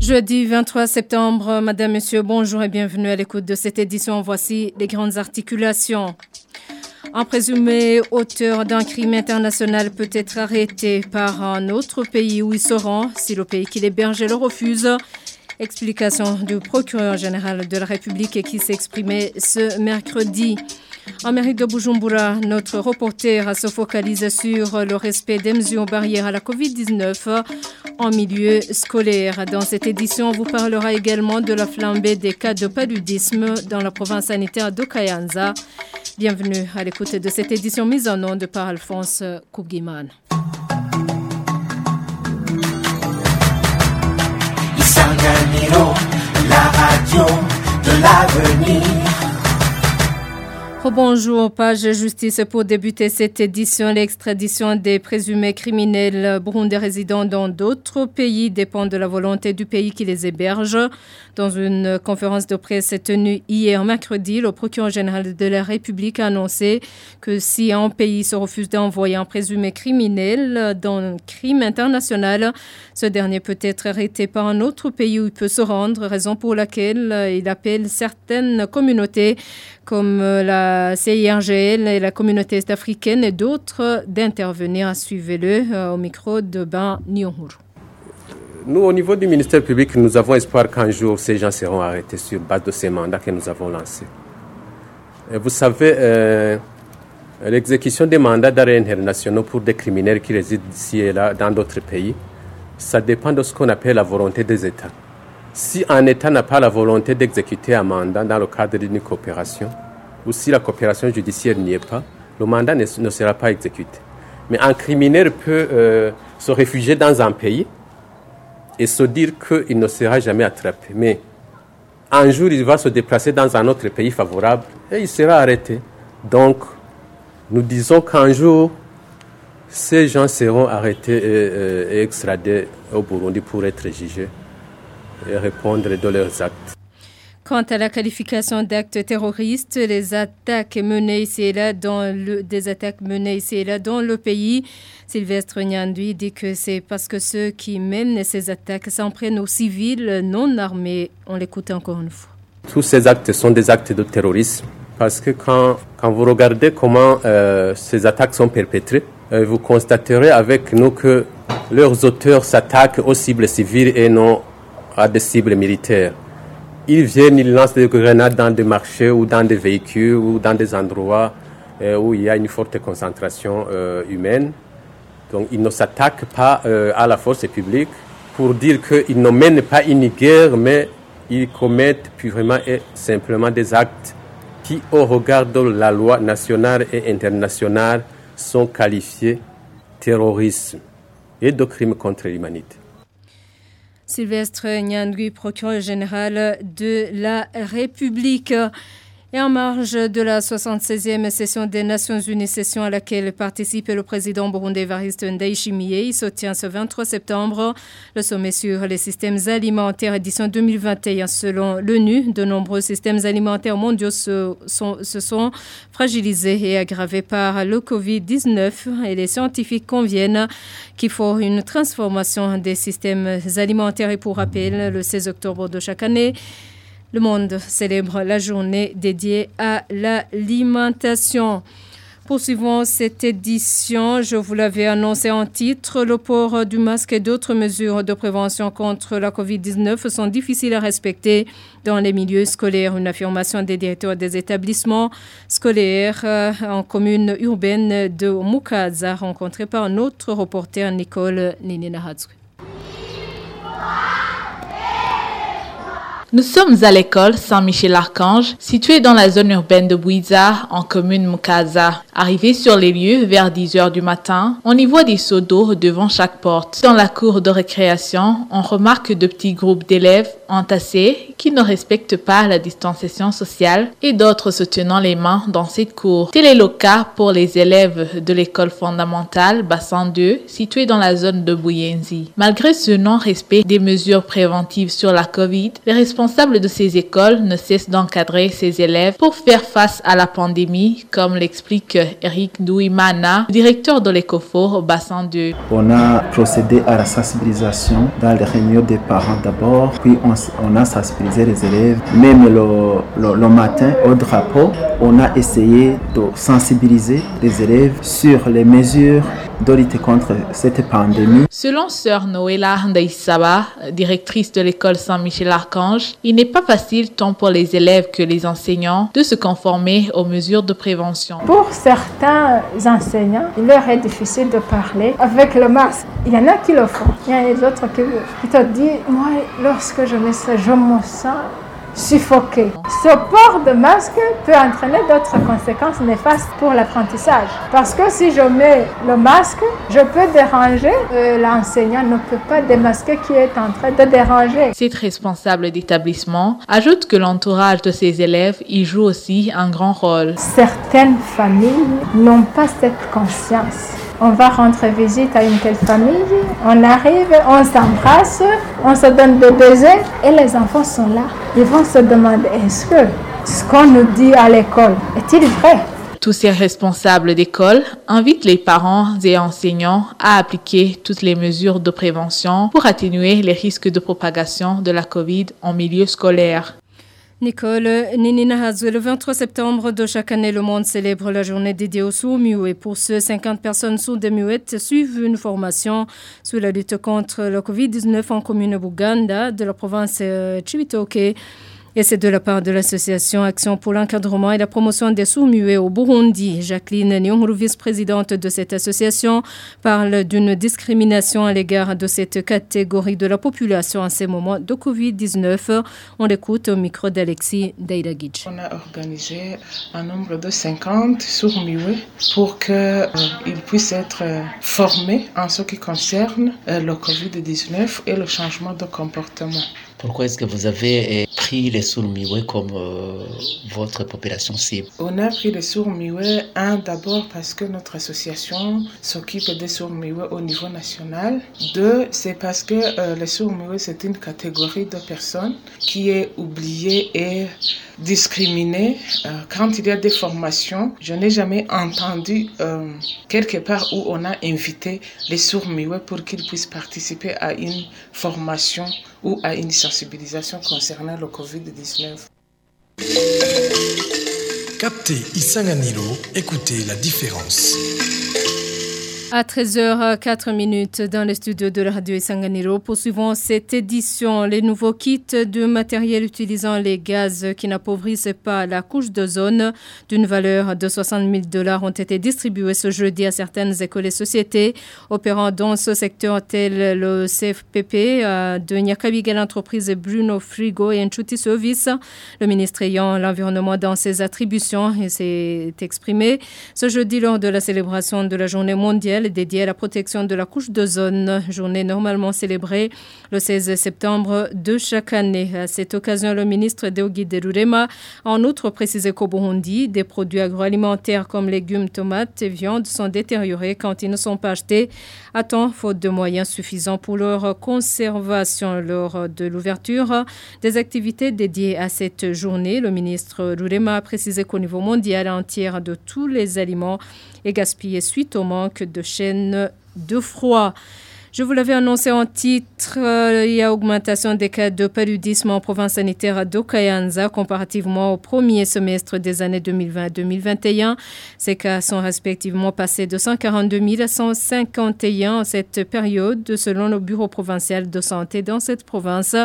Jeudi 23 septembre, Madame, Monsieur, bonjour et bienvenue à l'écoute de cette édition. Voici les grandes articulations. Un présumé auteur d'un crime international peut être arrêté par un autre pays où il se rend si le pays qui l'héberge le refuse. Explication du procureur général de la République qui s'exprimait ce mercredi. En mairie de Bujumbura, notre reporter se focalise sur le respect des mesures barrières à la Covid-19 en milieu scolaire. Dans cette édition, on vous parlera également de la flambée des cas de paludisme dans la province sanitaire de Kayanza. Bienvenue à l'écoute de cette édition mise en onde par Alphonse Koubguiman. la radio de l'avenir. Bonjour, page justice pour débuter cette édition. L'extradition des présumés criminels burundais résidant dans d'autres pays dépend de la volonté du pays qui les héberge. Dans une conférence de presse tenue hier mercredi, le procureur général de la République a annoncé que si un pays se refuse d'envoyer un présumé criminel dans un crime international, ce dernier peut être arrêté par un autre pays où il peut se rendre, raison pour laquelle il appelle certaines communautés comme la CIRGL et la communauté est-africaine et d'autres d'intervenir. Suivez-le euh, au micro de Ben Nyonhuru. Nous, au niveau du ministère public, nous avons espoir qu'un jour, ces gens seront arrêtés sur base de ces mandats que nous avons lancés. Vous savez, euh, l'exécution des mandats d'arrêt internationaux pour des criminels qui résident ici et là dans d'autres pays, ça dépend de ce qu'on appelle la volonté des États. Si un État n'a pas la volonté d'exécuter un mandat dans le cadre d'une coopération, ou si la coopération judiciaire n'y est pas, le mandat ne, sera pas exécuté. Mais un criminel peut euh, se réfugier dans un pays et se dire qu'il ne sera jamais attrapé. Mais un jour, il va se déplacer dans un autre pays favorable et il sera arrêté. Donc, nous disons qu'un jour, ces gens seront arrêtés et, euh, et extradés au Burundi pour être jugés et répondre de leurs actes. Quant à la qualification d'actes terroristes, les attaques menées ici et là dans le, pays, Sylvestre Nyandui dit que c'est parce que ceux qui mènent ces attaques s'en prennent aux civils non armés. On l'écoute encore une fois. Tous ces actes sont des actes de terrorisme parce que quand, quand vous regardez comment euh, ces attaques sont perpétrées, euh, vous constaterez avec nous que leurs auteurs s'attaquent aux cibles civiles et non à des cibles militaires. Ils viennent, ils lancent des grenades dans des marchés ou dans des véhicules ou dans des endroits euh, où il y a une forte concentration euh, humaine. Donc ils ne s'attaquent pas euh, à la force publique pour dire qu'ils ne mènent pas une guerre, mais ils commettent purement et simplement des actes qui, au regard de la loi nationale et internationale, sont qualifiés terrorisme et de crimes contre l'humanité. Sylvestre Nyandui, procureur général de la République. Et en marge de la 76e session des Nations Unies, session à laquelle participe le président burundais Variste Ndayishimiye, il se tient ce 23 septembre. Le sommet sur les systèmes alimentaires édition 2021. Selon l'ONU, de nombreux systèmes alimentaires mondiaux se sont, se sont fragilisés et aggravés par le Covid-19 et les scientifiques conviennent qu'il faut une transformation des systèmes alimentaires. Et pour rappel, le 16 octobre de chaque année, le monde célèbre la journée dédiée à l'alimentation. Poursuivons cette édition. Je vous l'avais annoncé en titre. Le port du masque et d'autres mesures de prévention contre la COVID-19 sont difficiles à respecter dans les milieux scolaires. Une affirmation des directeurs des établissements scolaires euh, en commune urbaine de Mukaza, rencontrée par notre reporter Nicole Nininahatsui. Nous sommes à l'école Saint-Michel-Archange, située dans la zone urbaine de Bouiza, en commune Mukaza. Arrivé sur les lieux vers 10 heures du matin, on y voit des seaux d'eau devant chaque porte. Dans la cour de récréation, on remarque de petits groupes d'élèves entassés qui ne respectent pas la distanciation sociale et d'autres se tenant les mains dans cette cour. Tel est le cas pour les élèves de l'école fondamentale Bassin 2 située dans la zone de Bouyenzi. Malgré ce non-respect des mesures préventives sur la COVID, les responsables de ces écoles ne cessent d'encadrer ces élèves pour faire face à la pandémie, comme l'explique Eric Douimana, directeur de l'écofort Bassin 2. On a procédé à la sensibilisation dans les réunions des parents d'abord, puis on, a sensibilisé les élèves. Même le matin, au drapeau, on a essayé de sensibiliser les élèves sur les mesures de lutter contre cette pandémie. Selon sœur Noëlla Ndaïsaba, directrice de l'école Saint-Michel-Archange, il n'est pas facile tant pour les élèves que les enseignants de se conformer aux mesures de prévention. Pour certains enseignants, il leur est difficile de parler avec le masque. Il y en a qui le font, il y en a d'autres qui, qui te disent, moi, lorsque je mets ça, je me sens suffoqué. Ce port de masque peut entraîner d'autres conséquences néfastes pour l'apprentissage. Parce que si je mets le masque, je peux déranger. Euh, l'enseignant ne peut pas démasquer qui est en train de déranger. Cette responsable d'établissement ajoute que l'entourage de ses élèves y joue aussi un grand rôle. Certaines familles n'ont pas cette conscience on va rendre visite à une telle famille, on arrive, on s'embrasse, on se donne des baisers et les enfants sont là. Ils vont se demander est-ce que ce qu'on nous dit à l'école est-il vrai? Tous ces responsables d'école invitent les parents et enseignants à appliquer toutes les mesures de prévention pour atténuer les risques de propagation de la COVID en milieu scolaire. Nicole Ninina le 23 septembre de chaque année, le monde célèbre la journée dédiée aux sourds muets. Pour ce, 50 personnes sourdes et muettes suivent une formation sur la lutte contre le Covid-19 en commune Buganda de la province euh, Chibitoke. Et c'est de la part de l'association Action pour l'encadrement et la promotion des sourds-muets au Burundi. Jacqueline Nyonguru, vice-présidente de cette association, parle d'une discrimination à l'égard de cette catégorie de la population en ces moments de Covid-19. On l'écoute au micro d'Alexis Daidagidj. On a organisé un nombre de 50 sourds-muets pour qu'ils euh, puissent être euh, formés en ce qui concerne euh, le Covid-19 et le changement de comportement. Pourquoi est-ce que vous avez pris les sourds-muets comme euh, votre population cible? On a pris les sourds-muets, un, d'abord parce que notre association s'occupe des sourds-muets au niveau national. Deux, c'est parce que euh, les sourds-muets, c'est une catégorie de personnes qui est oubliée et discriminée. Euh, quand il y a des formations, je n'ai jamais entendu quelque part où on a invité les sourds-muets pour qu'ils puissent participer à une formation ou à une sensibilisation concernant le Covid-19. Captez Isanganilo, écoutez la différence. À 13h04 minutes dans le studio de la radio Isanganiro, poursuivons cette édition. Les nouveaux kits de matériel utilisant les gaz qui n'appauvrissent pas la couche d'ozone d'une valeur de 60 000 dollars ont été distribués ce jeudi à certaines écoles et sociétés opérant dans ce secteur tel le CFPP de Nyakabiga, l'entreprise Bruno Frigo et Nchuti Service. Le ministre ayant l'environnement dans ses attributions s'est exprimé ce jeudi lors de la célébration de la journée mondiale dédiée à la protection de la couche d'ozone, journée normalement célébrée le 16 septembre de chaque année. À cette occasion, le ministre Deogi Derurema a en outre précisé qu'au Burundi, des produits agroalimentaires comme légumes, tomates et viandes sont détériorés quand ils ne sont pas achetés à temps, faute de moyens suffisants pour leur conservation. Lors de l'ouverture des activités dédiées à cette journée, le ministre Rurema a précisé qu'au niveau mondial entier de tous les aliments est gaspillé suite au manque de chaînes de froid. Je vous l'avais annoncé en titre, euh, il y a augmentation des cas de paludisme en province sanitaire d'Okayanza comparativement au premier semestre des années 2020-2021. Ces cas sont respectivement passés de 142 000 à 151 en cette période, selon le bureau provincial de santé dans cette province.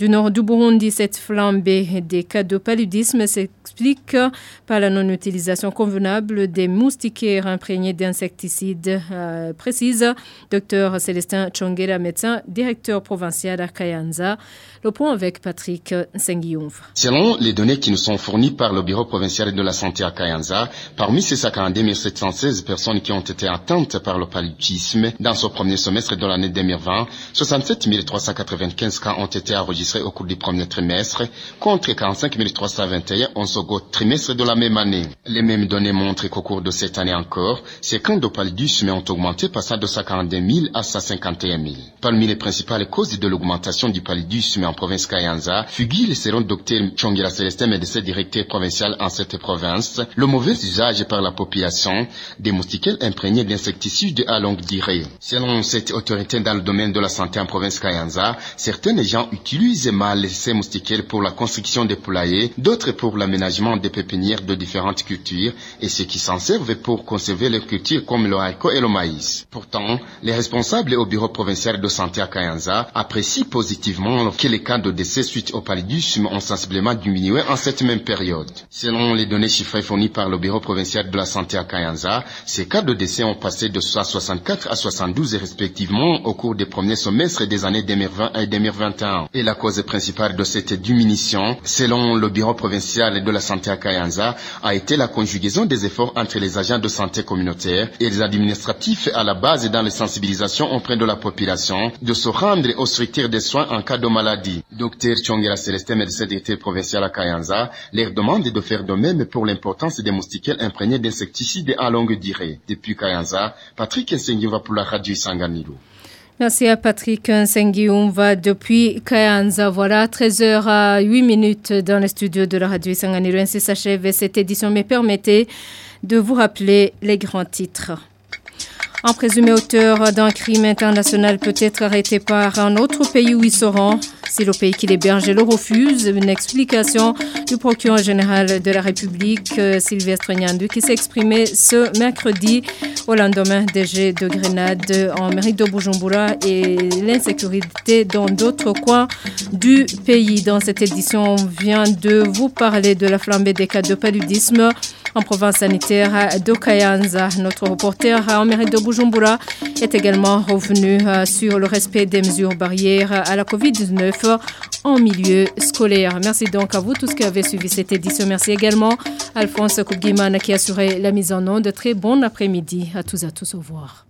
Du nord du Burundi, cette flambée des cas de paludisme s'explique par la non-utilisation convenable des moustiquaires imprégnés d'insecticides, euh, précise Dr Célestin Chongera, médecin directeur provincial à Kayanza. Le point avec Patrick Senguiouf. Selon les données qui nous sont fournies par le Bureau provincial de la santé à Kayanza, parmi ces 52 716 personnes qui ont été atteintes par le paludisme dans ce premier semestre de l'année 2020, 67 395 cas ont été enregistrés enregistrés au cours du premier trimestre, contre 45 321 en second trimestre de la même année. Les mêmes données montrent qu'au cours de cette année encore, ces camps de paludisme ont augmenté passant de 142 000 à 151 000. Parmi les principales causes de l'augmentation du paludisme en province Kayanza, figurent selon Dr Chongira Célestin, médecin directeur provincial en cette province, le mauvais usage par la population des moustiquaires imprégnés d'insecticides à longue durée. Selon cette autorité dans le domaine de la santé en province Kayanza, certains gens utilisent mal ces moustiquaires pour la construction des poulaillers, d'autres pour l'aménagement des pépinières de différentes cultures et ceux qui s'en servent pour conserver leurs cultures comme le haricot et le maïs. Pourtant, les responsables au bureau provincial de santé à Kayanza apprécient positivement que les cas de décès suite au paludisme ont sensiblement diminué en cette même période. Selon les données chiffrées fournies par le bureau provincial de la santé à Kayanza, ces cas de décès ont passé de 64 à 72 respectivement au cours des premiers semestres des années 2020 et 2021. Et la cause principale de cette diminution, selon le bureau provincial de la santé à Kayanza, a été la conjugaison des efforts entre les agents de santé communautaire et les administratifs à la base dans les sensibilisations auprès de la population de se rendre aux structures de soins en cas de maladie. Docteur Chongera Célestin, médecin directeur provincial à Kayanza, leur demande de faire de même pour l'importance des moustiquaires imprégnés d'insecticides à longue durée. Depuis Kayanza, Patrick va pour la radio Sanganilo. Merci à Patrick Nsengui. On va depuis Kayanza. Voilà, 13h à 8 minutes dans le studio de la radio Sanganilo. Ainsi s'achève cette édition. Mais permettez de vous rappeler les grands titres. Un présumé auteur d'un crime international peut être arrêté par un autre pays où il se rend. Si le pays qui l'héberge le refuse, une explication du procureur général de la République, euh, Sylvestre Nyandu, qui s'est exprimé ce mercredi au lendemain des jets de grenades en mairie de Bujumbura et l'insécurité dans d'autres coins du pays. Dans cette édition, on vient de vous parler de la flambée des cas de paludisme en province sanitaire de Kayanza. Notre reporter en de Bujumbura est également revenu euh, sur le respect des mesures barrières à la COVID-19 en milieu scolaire. Merci donc à vous tous qui avez suivi cette édition. Merci également à Alphonse Koubguiman qui a assuré la mise en onde. Très bon après-midi à tous et à tous. Au revoir.